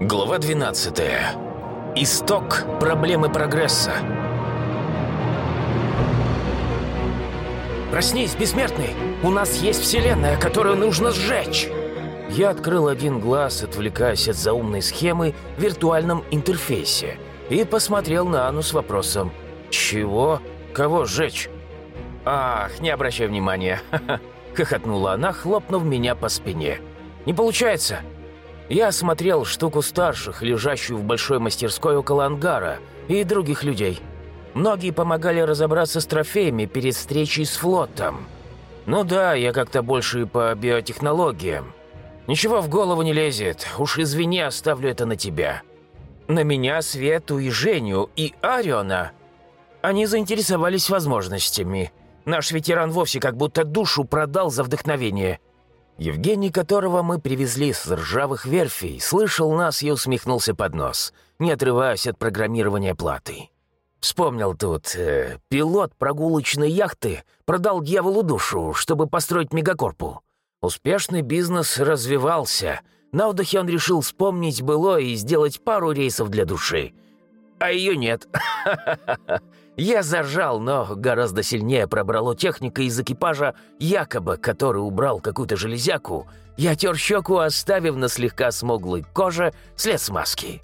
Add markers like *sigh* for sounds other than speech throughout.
Глава 12. Исток проблемы прогресса. «Проснись, бессмертный! У нас есть вселенная, которую нужно сжечь!» Я открыл один глаз, отвлекаясь от заумной схемы в виртуальном интерфейсе, и посмотрел на Анну с вопросом «Чего? Кого сжечь?» «Ах, не обращай внимания!» *laughs* — хохотнула она, хлопнув меня по спине. «Не получается!» Я осмотрел штуку старших, лежащую в большой мастерской около ангара, и других людей. Многие помогали разобраться с трофеями перед встречей с флотом. Ну да, я как-то больше по биотехнологиям. Ничего в голову не лезет, уж извини, оставлю это на тебя. На меня, Свету и Женю, и Ариона. Они заинтересовались возможностями. Наш ветеран вовсе как будто душу продал за вдохновение – Евгений, которого мы привезли с ржавых верфей, слышал нас и усмехнулся под нос, не отрываясь от программирования платы. Вспомнил тут, э, пилот прогулочной яхты продал дьяволу душу, чтобы построить мегакорпу. Успешный бизнес развивался. На отдыхе он решил вспомнить было и сделать пару рейсов для души. А ее нет. *laughs* Я зажал, но гораздо сильнее пробрало техника из экипажа, якобы который убрал какую-то железяку. Я тер щеку, оставив на слегка смуглой коже след смазки.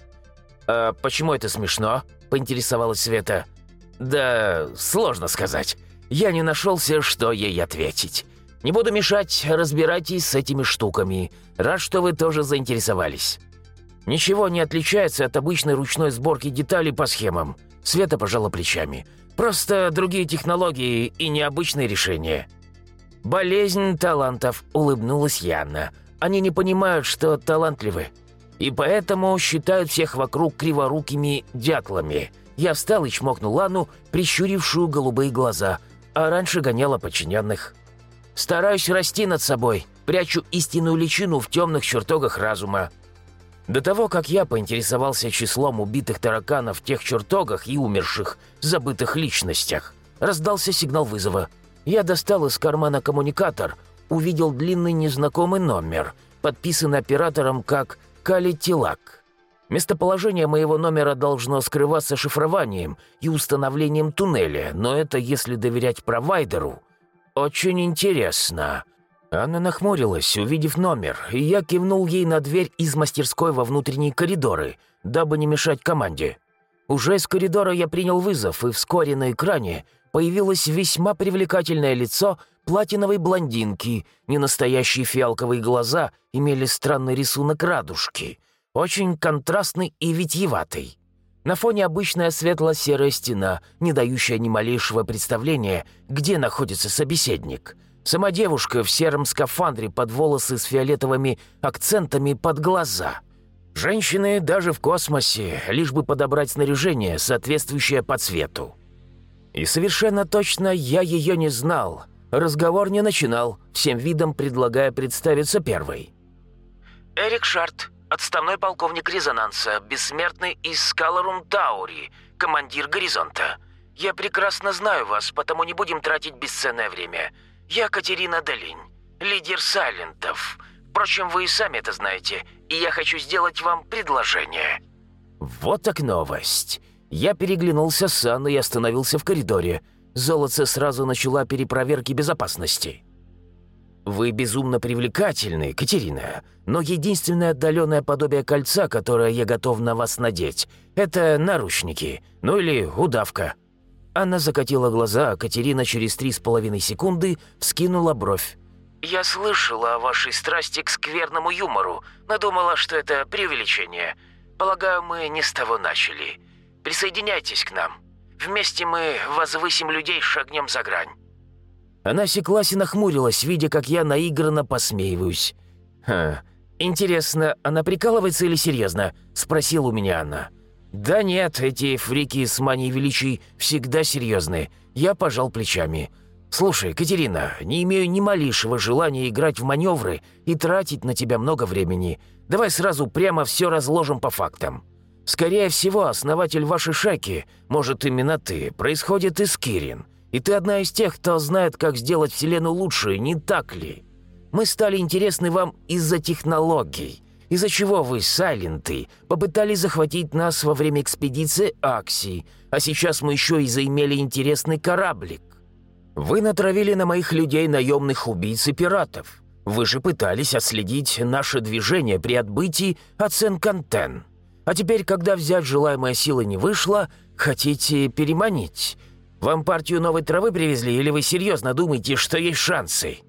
«А почему это смешно?» — поинтересовалась Света. «Да сложно сказать. Я не нашелся, что ей ответить. Не буду мешать, разбирайтесь с этими штуками. Рад, что вы тоже заинтересовались. Ничего не отличается от обычной ручной сборки деталей по схемам. Света пожала плечами. «Просто другие технологии и необычные решения». «Болезнь талантов», — улыбнулась Яна. «Они не понимают, что талантливы. И поэтому считают всех вокруг криворукими дятлами». Я встал и чмокнул Анну, прищурившую голубые глаза, а раньше гоняла подчиненных. «Стараюсь расти над собой, прячу истинную личину в темных чертогах разума. До того, как я поинтересовался числом убитых тараканов в тех чертогах и умерших, забытых личностях, раздался сигнал вызова. Я достал из кармана коммуникатор, увидел длинный незнакомый номер, подписанный оператором как «Калитилак». Местоположение моего номера должно скрываться шифрованием и установлением туннеля, но это если доверять провайдеру. Очень интересно. Анна нахмурилась, увидев номер, и я кивнул ей на дверь из мастерской во внутренние коридоры, дабы не мешать команде. Уже из коридора я принял вызов, и вскоре на экране появилось весьма привлекательное лицо платиновой блондинки, ненастоящие фиалковые глаза имели странный рисунок радужки, очень контрастный и витьеватый. На фоне обычная светло-серая стена, не дающая ни малейшего представления, где находится собеседник — Сама девушка в сером скафандре под волосы с фиолетовыми акцентами под глаза. Женщины даже в космосе, лишь бы подобрать снаряжение, соответствующее по цвету. И совершенно точно я ее не знал. Разговор не начинал, всем видом предлагая представиться первой. «Эрик Шарт, отставной полковник резонанса, бессмертный из Скалорум Таури, командир Горизонта. Я прекрасно знаю вас, потому не будем тратить бесценное время». «Я Катерина Долинь, лидер Сайлентов. Впрочем, вы и сами это знаете, и я хочу сделать вам предложение». Вот так новость. Я переглянулся с Анной и остановился в коридоре. Золотце сразу начала перепроверки безопасности. «Вы безумно привлекательны, Катерина, но единственное отдаленное подобие кольца, которое я готов на вас надеть, это наручники, ну или удавка». Она закатила глаза, а Катерина через три с половиной секунды вскинула бровь. «Я слышала о вашей страсти к скверному юмору, но думала, что это преувеличение. Полагаю, мы не с того начали. Присоединяйтесь к нам. Вместе мы возвысим людей, шагнем за грань». Она секлась и нахмурилась, видя, как я наигранно посмеиваюсь. «Ха, интересно, она прикалывается или серьезно?» – спросила у меня она. «Да нет, эти фрики с манией величий всегда серьезные. Я пожал плечами. Слушай, Катерина, не имею ни малейшего желания играть в маневры и тратить на тебя много времени. Давай сразу прямо все разложим по фактам. Скорее всего, основатель вашей шаки, может, именно ты, происходит из Кирин. И ты одна из тех, кто знает, как сделать Вселенную лучше, не так ли? Мы стали интересны вам из-за технологий» из-за чего вы, Сайленты, попытались захватить нас во время экспедиции Акси, а сейчас мы еще и заимели интересный кораблик. Вы натравили на моих людей наемных убийц и пиратов. Вы же пытались отследить наше движение при отбытии от Сен-Кантен. А теперь, когда взять желаемая сила не вышла, хотите переманить. Вам партию новой травы привезли, или вы серьезно думаете, что есть шансы?»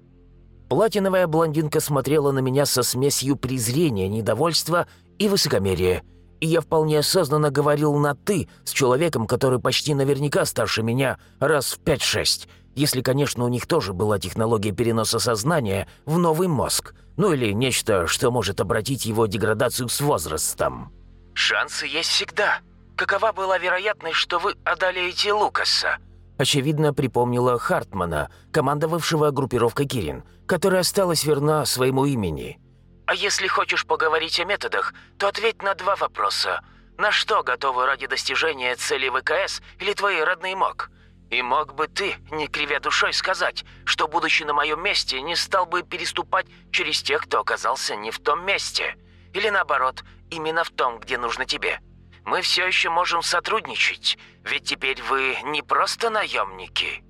Платиновая блондинка смотрела на меня со смесью презрения, недовольства и высокомерия. И я вполне осознанно говорил на «ты» с человеком, который почти наверняка старше меня раз в 5-6, если, конечно, у них тоже была технология переноса сознания в новый мозг, ну или нечто, что может обратить его деградацию с возрастом. «Шансы есть всегда. Какова была вероятность, что вы одолеете Лукаса?» Очевидно, припомнила Хартмана, командовавшего группировкой Кирин, которая осталась верна своему имени. «А если хочешь поговорить о методах, то ответь на два вопроса. На что готовы ради достижения цели ВКС или твои родные МОК? И мог бы ты, не кривя душой, сказать, что, будучи на моем месте, не стал бы переступать через тех, кто оказался не в том месте? Или наоборот, именно в том, где нужно тебе?» Мы все еще можем сотрудничать, ведь теперь вы не просто наемники».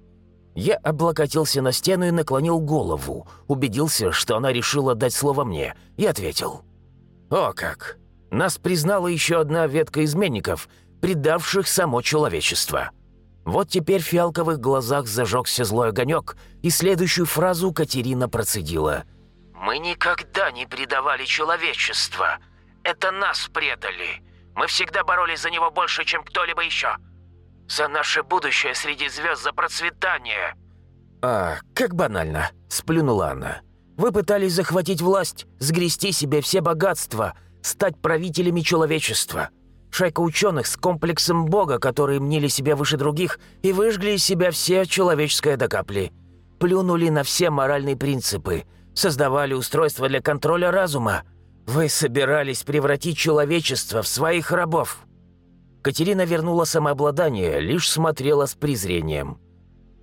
Я облокотился на стену и наклонил голову, убедился, что она решила дать слово мне, и ответил. «О как! Нас признала еще одна ветка изменников, предавших само человечество». Вот теперь в фиалковых глазах зажегся злой огонек, и следующую фразу Катерина процедила. «Мы никогда не предавали человечество. Это нас предали. Мы всегда боролись за него больше, чем кто-либо еще. За наше будущее среди звезд, за процветание». «А, как банально», — сплюнула она. «Вы пытались захватить власть, сгрести себе все богатства, стать правителями человечества. Шайка ученых с комплексом Бога, которые мнили себя выше других и выжгли из себя все человеческое до капли. Плюнули на все моральные принципы, создавали устройства для контроля разума, «Вы собирались превратить человечество в своих рабов!» Катерина вернула самообладание, лишь смотрела с презрением.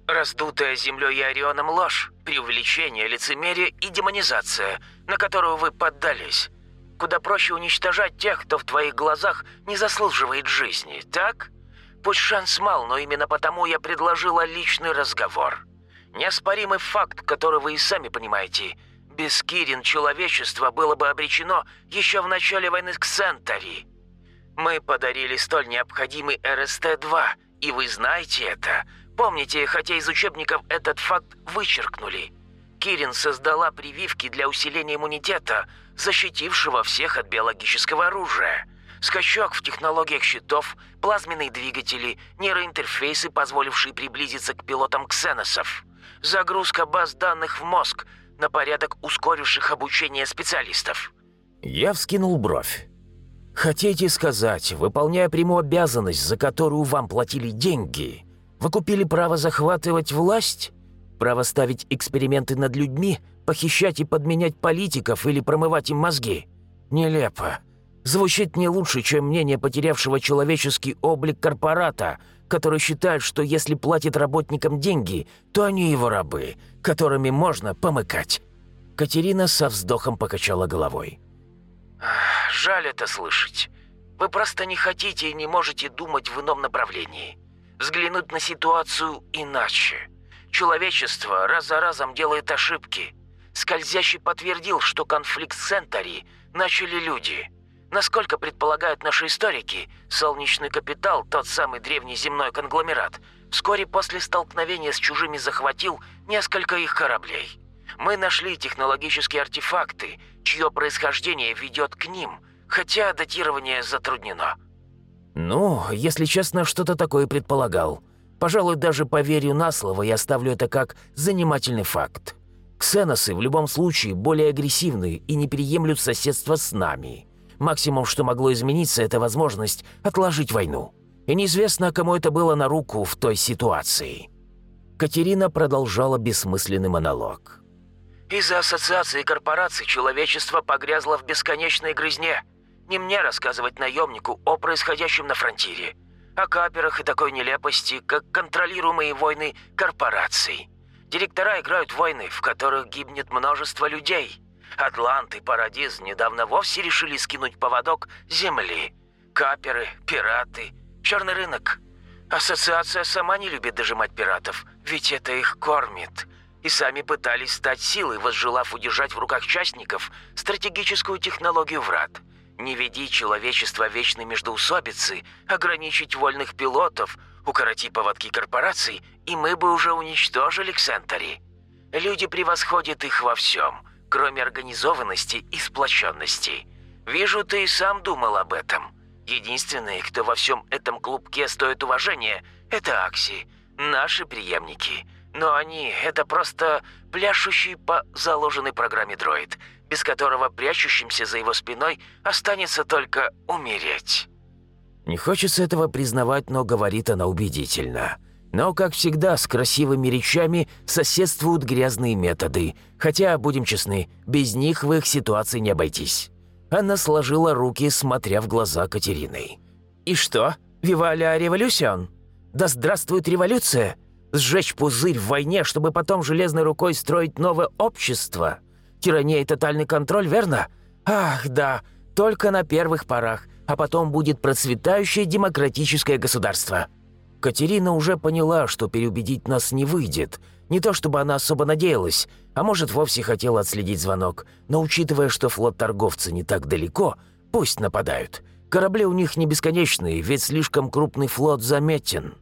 «Раздутая землей и Орионом ложь, преувеличение, лицемерие и демонизация, на которую вы поддались. Куда проще уничтожать тех, кто в твоих глазах не заслуживает жизни, так? Пусть шанс мал, но именно потому я предложила личный разговор. Неоспоримый факт, который вы и сами понимаете – без Кирин человечество было бы обречено еще в начале войны к Сентари. Мы подарили столь необходимый РСТ-2, и вы знаете это. Помните, хотя из учебников этот факт вычеркнули. Кирин создала прививки для усиления иммунитета, защитившего всех от биологического оружия. Скачок в технологиях щитов, плазменные двигатели, нейроинтерфейсы, позволившие приблизиться к пилотам ксеносов. Загрузка баз данных в мозг – на порядок ускоривших обучение специалистов». Я вскинул бровь. «Хотите сказать, выполняя прямую обязанность, за которую вам платили деньги, вы купили право захватывать власть? Право ставить эксперименты над людьми, похищать и подменять политиков или промывать им мозги? Нелепо. Звучит не лучше, чем мнение потерявшего человеческий облик корпората, который считает, что если платит работникам деньги, то они его рабы, которыми можно помыкать». Катерина со вздохом покачала головой. «Жаль это слышать. Вы просто не хотите и не можете думать в ином направлении. Взглянуть на ситуацию иначе. Человечество раз за разом делает ошибки. Скользящий подтвердил, что конфликт с Сентари начали люди». Насколько предполагают наши историки, солнечный капитал, тот самый древний земной конгломерат, вскоре после столкновения с чужими захватил несколько их кораблей. Мы нашли технологические артефакты, чье происхождение ведет к ним, хотя датирование затруднено. Ну, если честно, что-то такое предполагал. Пожалуй, даже поверю на слово и оставлю это как занимательный факт. Ксеносы в любом случае более агрессивны и не приемлют соседство с нами. Максимум, что могло измениться, это возможность отложить войну. И неизвестно, кому это было на руку в той ситуации. Катерина продолжала бессмысленный монолог. «Из-за ассоциации корпораций человечество погрязло в бесконечной грызне. Не мне рассказывать наемнику о происходящем на фронтире, о каперах и такой нелепости, как контролируемые войны корпораций. Директора играют войны, в которых гибнет множество людей. Атлант и Парадиз недавно вовсе решили скинуть поводок земли. Каперы, пираты, черный рынок. Ассоциация сама не любит дожимать пиратов, ведь это их кормит. И сами пытались стать силой, возжелав удержать в руках частников стратегическую технологию врат. Не веди человечество вечной междоусобицы, ограничить вольных пилотов, укороти поводки корпораций, и мы бы уже уничтожили Ксентари. Люди превосходят их во всем, кроме организованности и сплоченности. Вижу, ты и сам думал об этом. Единственные, кто во всем этом клубке стоит уважения, это Акси, наши преемники. Но они — это просто пляшущий по заложенной программе дроид, без которого прячущимся за его спиной останется только умереть. Не хочется этого признавать, но говорит она убедительно. Но, как всегда, с красивыми речами соседствуют грязные методы. Хотя, будем честны, без них в их ситуации не обойтись. Она сложила руки, смотря в глаза Катерины. «И что? Виваля революцион? Да здравствует революция! Сжечь пузырь в войне, чтобы потом железной рукой строить новое общество? Тирания и тотальный контроль, верно? Ах, да, только на первых порах, а потом будет процветающее демократическое государство». Катерина уже поняла, что переубедить нас не выйдет. Не то чтобы она особо надеялась, а может, вовсе хотела отследить звонок. Но учитывая, что флот торговца не так далеко, пусть нападают. Корабли у них не бесконечные, ведь слишком крупный флот заметен.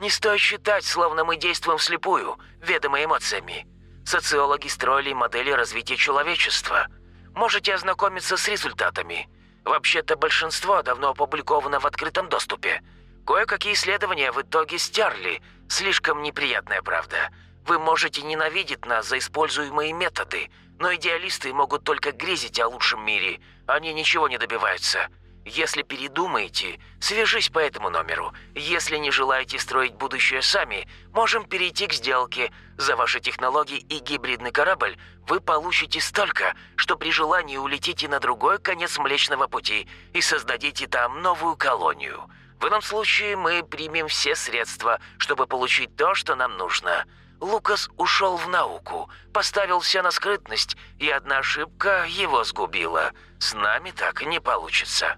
«Не стоит считать, словно мы действуем вслепую, ведомы эмоциями. Социологи строили модели развития человечества. Можете ознакомиться с результатами. Вообще-то большинство давно опубликовано в открытом доступе». Кое-какие исследования в итоге стерли. Слишком неприятная правда. Вы можете ненавидеть нас за используемые методы, но идеалисты могут только грезить о лучшем мире. Они ничего не добиваются. Если передумаете, свяжись по этому номеру. Если не желаете строить будущее сами, можем перейти к сделке. За ваши технологии и гибридный корабль вы получите столько, что при желании улетите на другой конец Млечного Пути и создадите там новую колонию. В ином случае мы примем все средства, чтобы получить то, что нам нужно. Лукас ушел в науку, поставил все на скрытность, и одна ошибка его сгубила. С нами так не получится».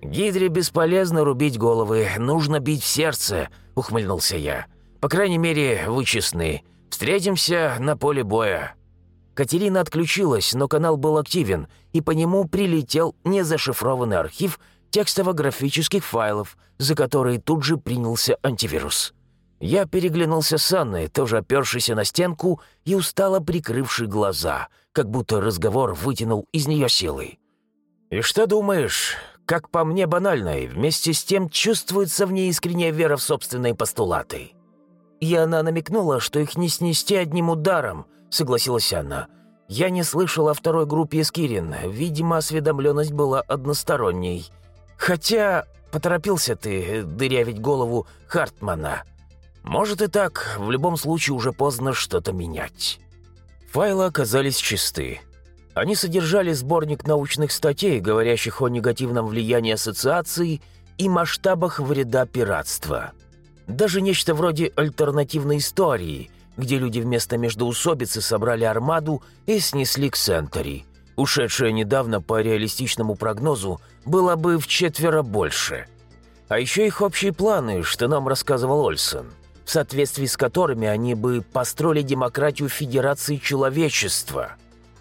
«Гидре бесполезно рубить головы, нужно бить в сердце», — ухмыльнулся я. «По крайней мере, вы честны. Встретимся на поле боя». Катерина отключилась, но канал был активен, и по нему прилетел незашифрованный архив текстово-графических файлов, за которые тут же принялся антивирус. Я переглянулся с Анной, тоже опершейся на стенку и устало прикрывший глаза, как будто разговор вытянул из нее силой. «И что думаешь? Как по мне банально, и вместе с тем чувствуется в ней искренняя вера в собственные постулаты». И она намекнула, что их не снести одним ударом, согласилась она. Я не слышал о второй группе Эскирин, видимо, осведомленность была односторонней – Хотя поторопился ты дырявить голову Хартмана. Может и так, в любом случае уже поздно что-то менять. Файлы оказались чисты. Они содержали сборник научных статей, говорящих о негативном влиянии ассоциации и масштабах вреда пиратства. Даже нечто вроде альтернативной истории, где люди вместо междоусобицы собрали армаду и снесли к Сентери – ушедшая недавно по реалистичному прогнозу, было бы в четверо больше. А еще их общие планы, что нам рассказывал Ольсен, в соответствии с которыми они бы построили демократию Федерации Человечества.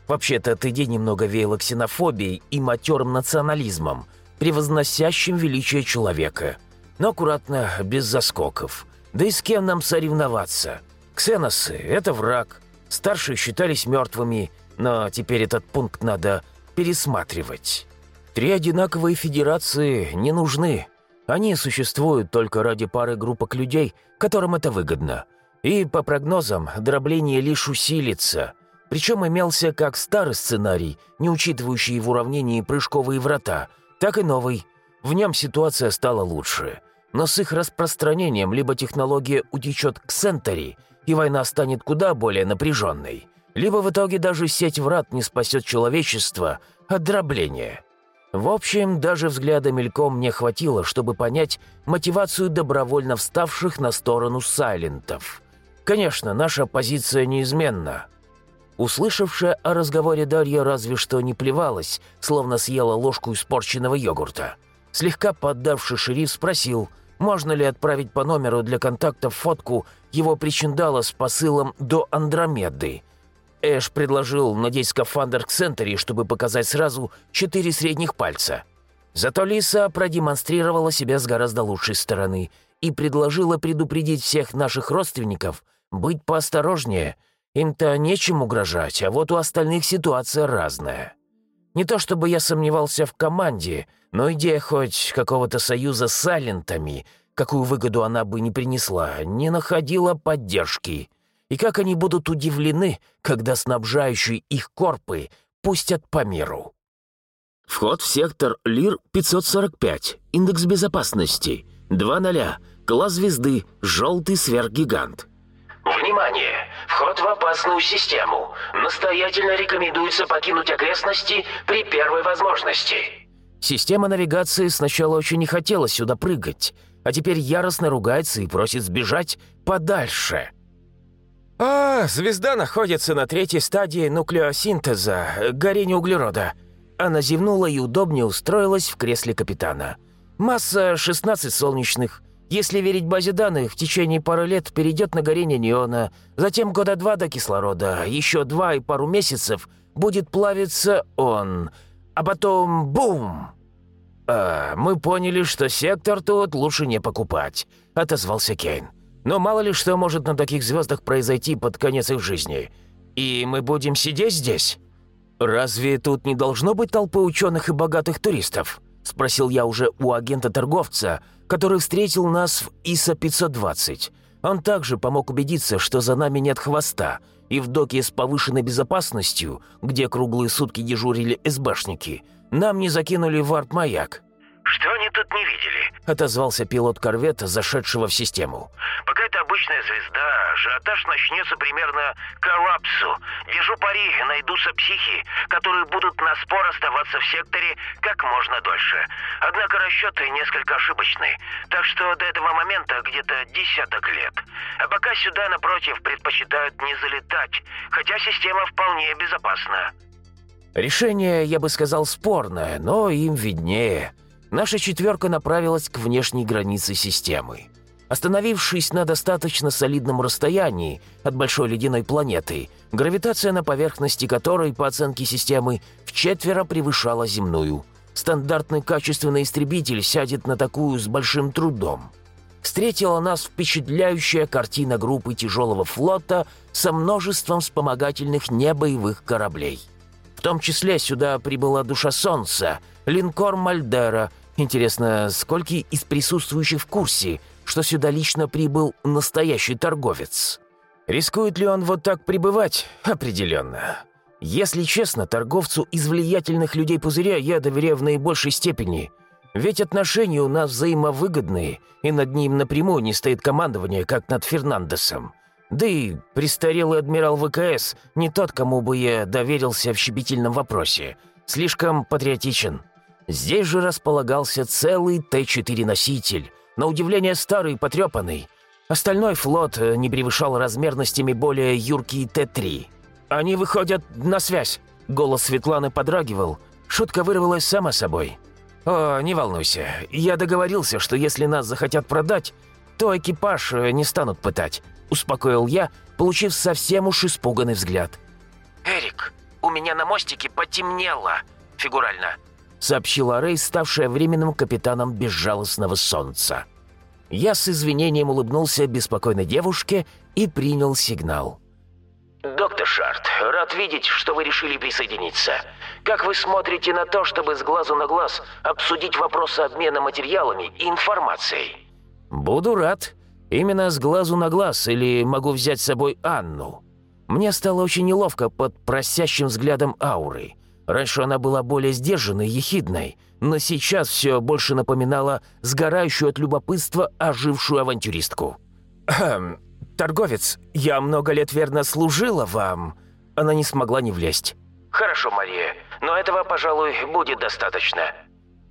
Вообще-то эта идея немного веяла ксенофобией и матерым национализмом, превозносящим величие человека. Но аккуратно, без заскоков. Да и с кем нам соревноваться? Ксеносы – это враг. Старшие считались мертвыми – но теперь этот пункт надо пересматривать. Три одинаковые федерации не нужны. Они существуют только ради пары группок людей, которым это выгодно. И, по прогнозам, дробление лишь усилится. Причем имелся как старый сценарий, не учитывающий в уравнении прыжковые врата, так и новый. В нем ситуация стала лучше. Но с их распространением либо технология утечет к Сентери, и война станет куда более напряженной, либо в итоге даже сеть врат не спасет человечество от дробления. В общем, даже взгляда мельком мне хватило, чтобы понять мотивацию добровольно вставших на сторону сайлентов. Конечно, наша позиция неизменна. Услышавшая о разговоре Дарья разве что не плевалась, словно съела ложку испорченного йогурта. Слегка поддавший шериф спросил, можно ли отправить по номеру для контактов фотку его причиндала с посылом до Андромеды. Эш предложил надеть скафандр к Сентери, чтобы показать сразу четыре средних пальца. Зато Лиса продемонстрировала себя с гораздо лучшей стороны и предложила предупредить всех наших родственников быть поосторожнее – им-то нечем угрожать, а вот у остальных ситуация разная. Не то чтобы я сомневался в команде, но идея хоть какого-то союза с Салентами, какую выгоду она бы не принесла, не находила поддержки. И как они будут удивлены, когда снабжающие их корпы пустят по миру. Вход в сектор ЛИР-545, индекс безопасности, 2.0, класс звезды, желтый сверхгигант. Внимание! Вход в опасную систему. Настоятельно рекомендуется покинуть окрестности при первой возможности. Система навигации сначала очень не хотела сюда прыгать, а теперь яростно ругается и просит сбежать подальше. «А, звезда находится на третьей стадии нуклеосинтеза, горения углерода». Она зевнула и удобнее устроилась в кресле капитана. «Масса 16 солнечных, если верить базе данных, в течение пары лет перейдет на горение неона, затем года два до кислорода, еще два и пару месяцев будет плавиться он, а потом бум! «А, мы поняли, что сектор тут лучше не покупать», — отозвался Кейн. «Но мало ли что может на таких звездах произойти под конец их жизни. И мы будем сидеть здесь? Разве тут не должно быть толпы ученых и богатых туристов?» — спросил я уже у агента-торговца, который встретил нас в ИСа-520. Он также помог убедиться, что за нами нет хвоста, и в доке с повышенной безопасностью, где круглые сутки дежурили СБшники, нам не закинули варп-маяк. «Что они тут не видели?» — отозвался пилот корвета, зашедшего в систему. «Пока это обычная звезда, ажиотаж начнется примерно к коллапсу. Держу пари, найдутся психи, которые будут на спор оставаться в секторе как можно дольше. Однако расчеты несколько ошибочны, так что до этого момента где-то десяток лет. А пока сюда, напротив, предпочитают не залетать, хотя система вполне безопасна». Решение, я бы сказал, спорное, но им виднее наша четверка направилась к внешней границе системы. Остановившись на достаточно солидном расстоянии от большой ледяной планеты, гравитация на поверхности которой, по оценке системы, в четверо превышала земную. Стандартный качественный истребитель сядет на такую с большим трудом. Встретила нас впечатляющая картина группы тяжелого флота со множеством вспомогательных небоевых кораблей. В том числе сюда прибыла душа Солнца, линкор Мальдера Интересно, сколько из присутствующих в курсе, что сюда лично прибыл настоящий торговец? Рискует ли он вот так пребывать? Определенно. Если честно, торговцу из влиятельных людей пузыря я доверяю в наибольшей степени. Ведь отношения у нас взаимовыгодные, и над ним напрямую не стоит командование, как над Фернандесом. Да и престарелый адмирал ВКС не тот, кому бы я доверился в щепетильном вопросе. Слишком патриотичен. Здесь же располагался целый Т-4 на удивление старый и потрепанный. Остальной флот э, не превышал размерностями более юркий Т-3. «Они выходят на связь!» Голос Светланы подрагивал. Шутка вырвалась сама собой. «О, не волнуйся. Я договорился, что если нас захотят продать, то экипаж э, не станут пытать», — успокоил я, получив совсем уж испуганный взгляд. «Эрик, у меня на мостике потемнело, фигурально сообщила Рэй, ставшая временным капитаном безжалостного солнца. Я с извинением улыбнулся беспокойной девушке и принял сигнал. «Доктор Шарт, рад видеть, что вы решили присоединиться. Как вы смотрите на то, чтобы с глазу на глаз обсудить вопросы обмена материалами и информацией?» «Буду рад. Именно с глазу на глаз, или могу взять с собой Анну?» Мне стало очень неловко под просящим взглядом ауры. Раньше она была более сдержанной, ехидной, но сейчас все больше напоминала сгорающую от любопытства ожившую авантюристку. «Хм, торговец, я много лет верно служила вам». Она не смогла не влезть. «Хорошо, Мария, но этого, пожалуй, будет достаточно».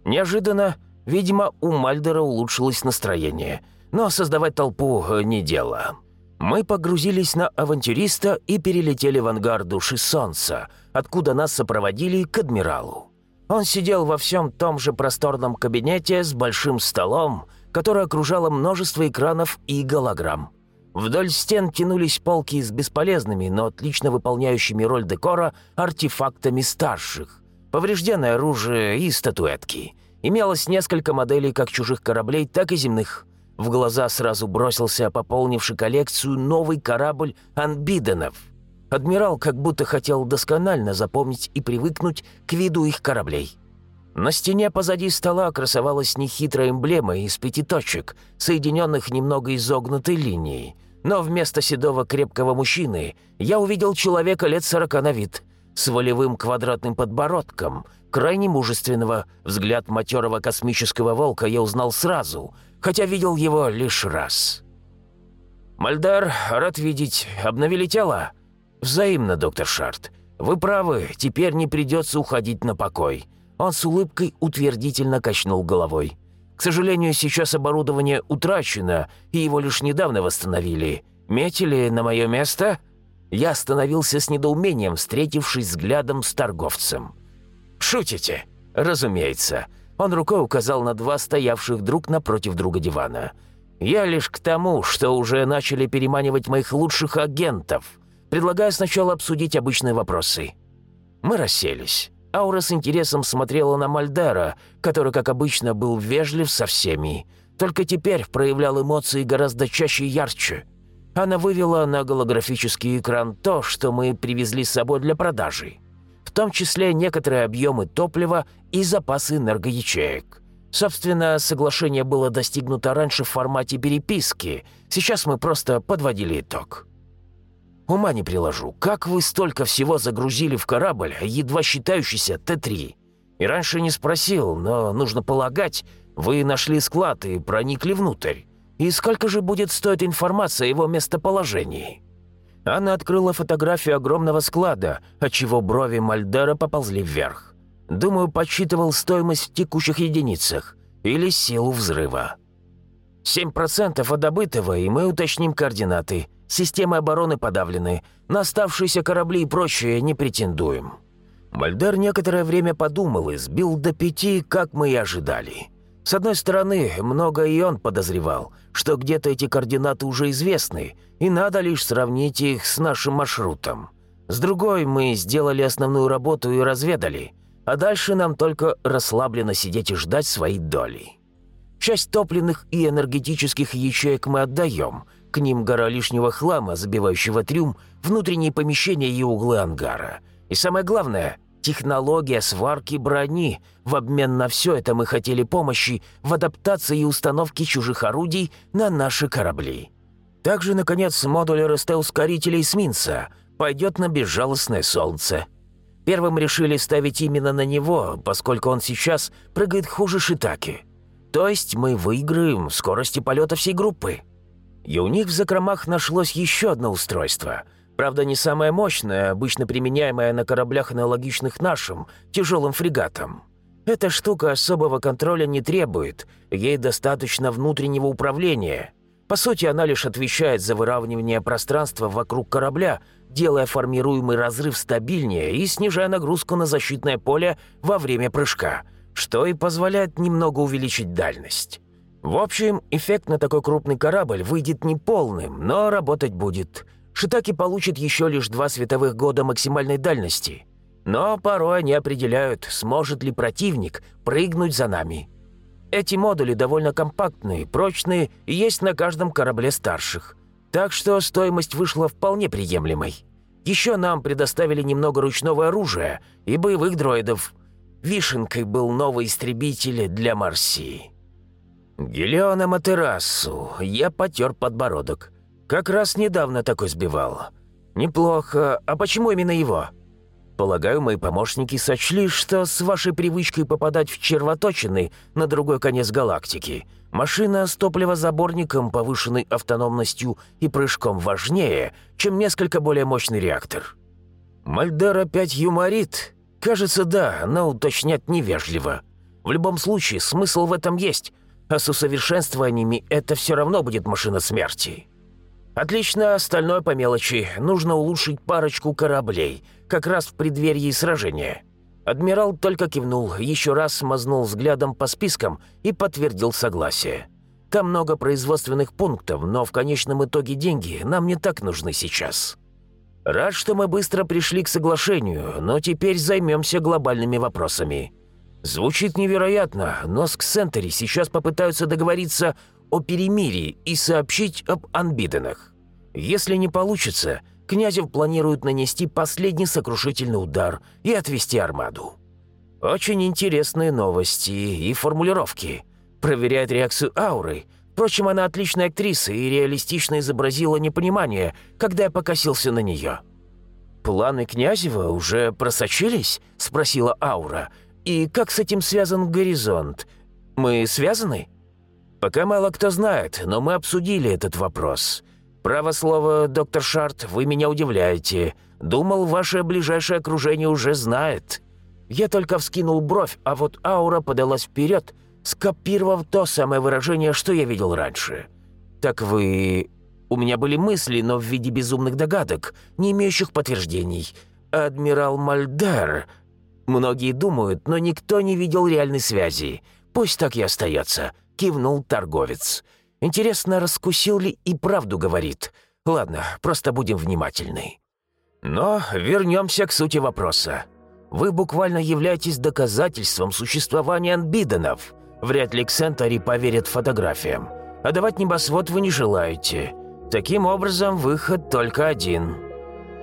Неожиданно, видимо, у Мальдера улучшилось настроение, но создавать толпу не дело. Мы погрузились на авантюриста и перелетели в ангар Души Солнца, откуда нас сопроводили к адмиралу. Он сидел во всем том же просторном кабинете с большим столом, который окружало множество экранов и голограмм. Вдоль стен тянулись полки с бесполезными, но отлично выполняющими роль декора артефактами старших. Поврежденное оружие и статуэтки. Имелось несколько моделей как чужих кораблей, так и земных. В глаза сразу бросился пополнивший коллекцию новый корабль «Анбиденов». Адмирал как будто хотел досконально запомнить и привыкнуть к виду их кораблей. На стене позади стола красовалась нехитрая эмблема из пяти точек, соединенных немного изогнутой линией. Но вместо седого крепкого мужчины я увидел человека лет сорока на вид, с волевым квадратным подбородком, крайне мужественного. Взгляд матерого космического волка я узнал сразу, хотя видел его лишь раз. «Мальдар, рад видеть. Обновили тело?» «Взаимно, доктор Шарт. Вы правы, теперь не придется уходить на покой». Он с улыбкой утвердительно качнул головой. «К сожалению, сейчас оборудование утрачено, и его лишь недавно восстановили. Метили на мое место?» Я остановился с недоумением, встретившись взглядом с торговцем. «Шутите?» «Разумеется». Он рукой указал на два стоявших друг напротив друга дивана. «Я лишь к тому, что уже начали переманивать моих лучших агентов. Предлагаю сначала обсудить обычные вопросы». Мы расселись. Аура с интересом смотрела на Мальдера, который, как обычно, был вежлив со всеми. Только теперь проявлял эмоции гораздо чаще и ярче. Она вывела на голографический экран то, что мы привезли с собой для продажи. В том числе некоторые объемы топлива и запасы энергоячеек. Собственно, соглашение было достигнуто раньше в формате переписки. Сейчас мы просто подводили итог. Ума не приложу, как вы столько всего загрузили в корабль, едва считающийся Т-3? И раньше не спросил, но нужно полагать, вы нашли склад и проникли внутрь. И сколько же будет стоить информация о его местоположении?» Она открыла фотографию огромного склада, отчего брови Мальдера поползли вверх. Думаю, подсчитывал стоимость в текущих единицах или силу взрыва. «7% от добытого, и мы уточним координаты», Системы обороны подавлены. На оставшиеся корабли и прочее не претендуем». Мальдар некоторое время подумал и сбил до пяти, как мы и ожидали. С одной стороны, много и он подозревал, что где-то эти координаты уже известны, и надо лишь сравнить их с нашим маршрутом. С другой, мы сделали основную работу и разведали, а дальше нам только расслабленно сидеть и ждать своей доли. Часть топливных и энергетических ячеек мы отдаем – к ним гора лишнего хлама, забивающего трюм, внутренние помещения и углы ангара. И самое главное – технология сварки брони. В обмен на все это мы хотели помощи в адаптации и установке чужих орудий на наши корабли. Также, наконец, модуль РСТ-ускорителей эсминца пойдет на безжалостное солнце. Первым решили ставить именно на него, поскольку он сейчас прыгает хуже Шитаки. То есть мы выиграем в скорости полета всей группы. И у них в закромах нашлось еще одно устройство. Правда, не самое мощное, обычно применяемое на кораблях, аналогичных нашим, тяжелым фрегатам. Эта штука особого контроля не требует, ей достаточно внутреннего управления. По сути, она лишь отвечает за выравнивание пространства вокруг корабля, делая формируемый разрыв стабильнее и снижая нагрузку на защитное поле во время прыжка, что и позволяет немного увеличить дальность. В общем, эффект на такой крупный корабль выйдет неполным, но работать будет. Шитаки получит еще лишь два световых года максимальной дальности. Но порой они определяют, сможет ли противник прыгнуть за нами. Эти модули довольно компактные, прочные и есть на каждом корабле старших. Так что стоимость вышла вполне приемлемой. Еще нам предоставили немного ручного оружия и боевых дроидов. Вишенкой был новый истребитель для Марсии. «Гелиона Матерасу. Я потер подбородок. Как раз недавно такой сбивал. Неплохо. А почему именно его?» Полагаю, мои помощники сочли, что с вашей привычкой попадать в червоточины на другой конец галактики, машина с топливозаборником, повышенной автономностью и прыжком важнее, чем несколько более мощный реактор. Мальдер опять юморит? Кажется, да, но уточнять невежливо. В любом случае, смысл в этом есть, а с усовершенствованиями это все равно будет машина смерти. «Отлично, остальное по мелочи. Нужно улучшить парочку кораблей, как раз в преддверии сражения». Адмирал только кивнул, еще раз смазнул взглядом по спискам и подтвердил согласие. «Там много производственных пунктов, но в конечном итоге деньги нам не так нужны сейчас». «Рад, что мы быстро пришли к соглашению, но теперь займемся глобальными вопросами». Звучит невероятно, но с Ксентери сейчас попытаются договориться о перемирии и сообщить об анбиденах. Если не получится, Князев планирует нанести последний сокрушительный удар и отвести армаду. Очень интересные новости и формулировки. Проверяет реакцию ауры. Впрочем, она отличная актриса и реалистично изобразила непонимание, когда я покосился на нее. «Планы Князева уже просочились?» – спросила аура. «И как с этим связан горизонт? Мы связаны?» «Пока мало кто знает, но мы обсудили этот вопрос. «Право слово, доктор Шарт, вы меня удивляете. Думал, ваше ближайшее окружение уже знает». Я только вскинул бровь, а вот аура подалась вперед, скопировав то самое выражение, что я видел раньше. «Так вы...» У меня были мысли, но в виде безумных догадок, не имеющих подтверждений. «Адмирал Мальдер...» Многие думают, но никто не видел реальной связи. Пусть так и остается», — кивнул торговец. Интересно, раскусил ли и правду говорит. Ладно, просто будем внимательны. Но вернемся к сути вопроса. Вы буквально являетесь доказательством существования анбиденов. Вряд ли Ксентари поверят фотографиям. А давать небосвод вы не желаете. Таким образом, выход только один.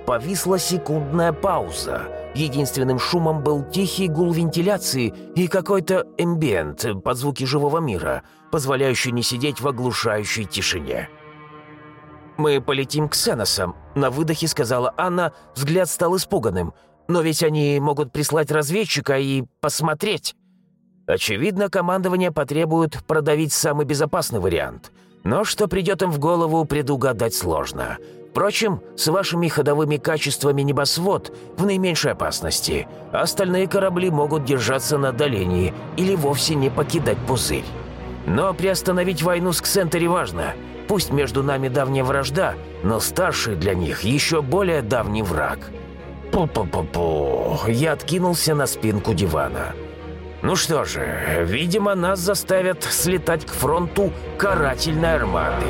Повисла секундная пауза. Единственным шумом был тихий гул вентиляции и какой-то эмбиент под звуки живого мира, позволяющий не сидеть в оглушающей тишине. «Мы полетим к Сеносам», — на выдохе сказала Анна, взгляд стал испуганным. «Но ведь они могут прислать разведчика и посмотреть». Очевидно, командование потребует продавить самый безопасный вариант. Но что придет им в голову, предугадать сложно. Впрочем, с вашими ходовыми качествами небосвод в наименьшей опасности. Остальные корабли могут держаться на отдалении или вовсе не покидать пузырь. Но приостановить войну с Ксентери важно. Пусть между нами давняя вражда, но старший для них еще более давний враг. Пу-пу-пу-пу. Я откинулся на спинку дивана. Ну что же, видимо, нас заставят слетать к фронту карательной армады.